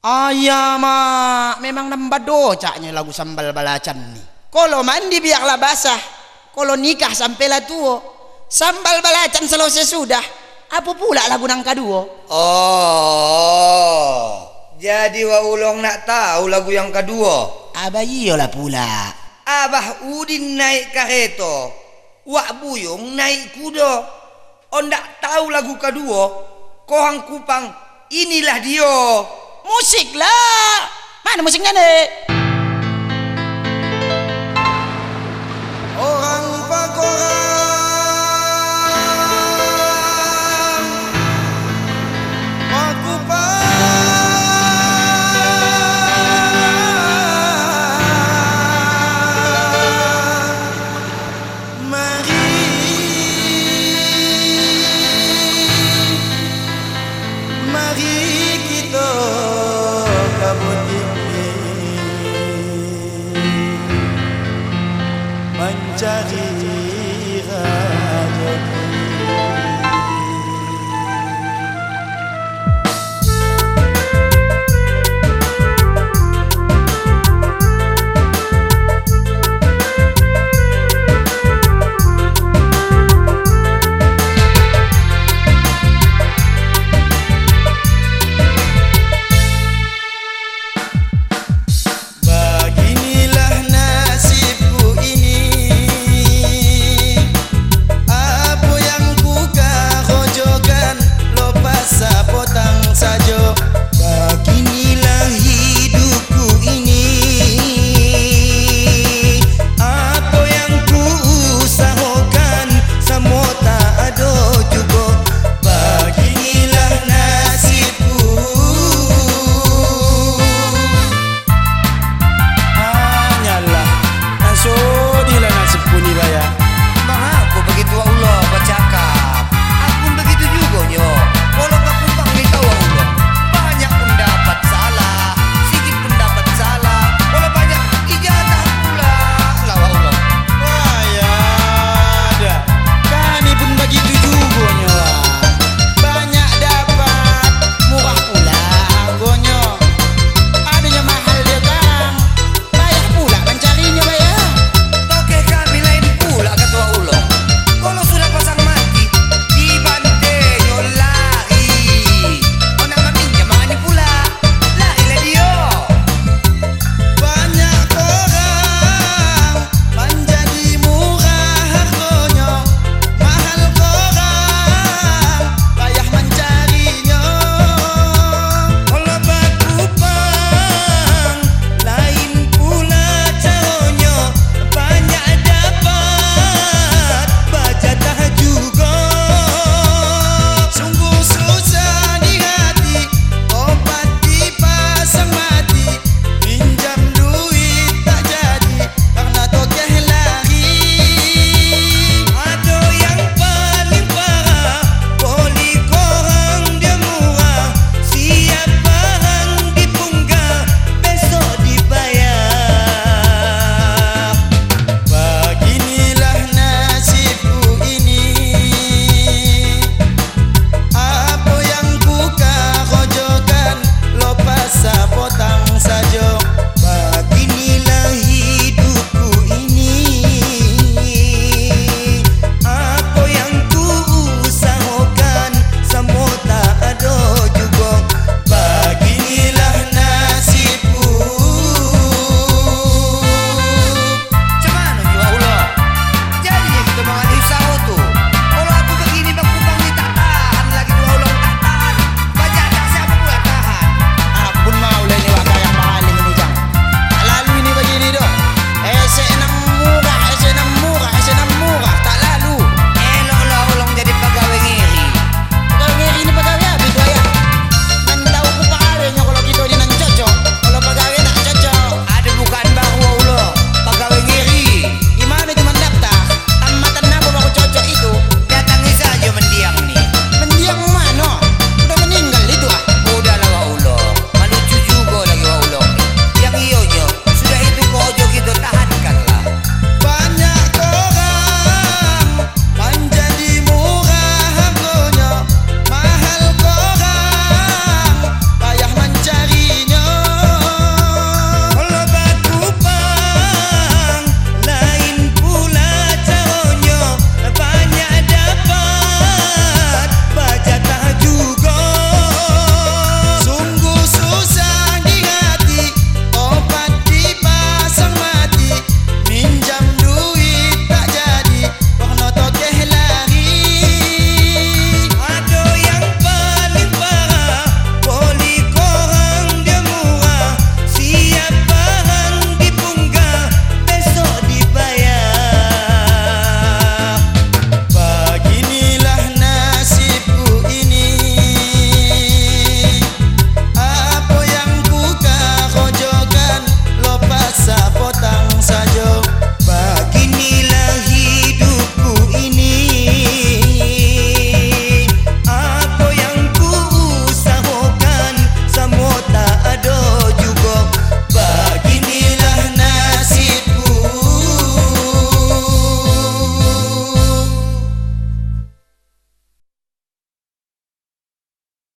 Ayah mak, memang nambah docaknya lagu sambal balacan ni. Kalau mandi biarlah basah. Kalau nikah sampailah tua. Sambal balacan selesai sudah. Apa pula lagu nang kedua? Oh. Jadi wa ulong nak tahu lagu yang kedua. Abah iyalah pula. Abah Udin naik kereta. Wak Buyung naik kuda. On tak tahu lagu kedua. Kohang kupang inilah dia. Musik lah. Mana musiknya ni? manjari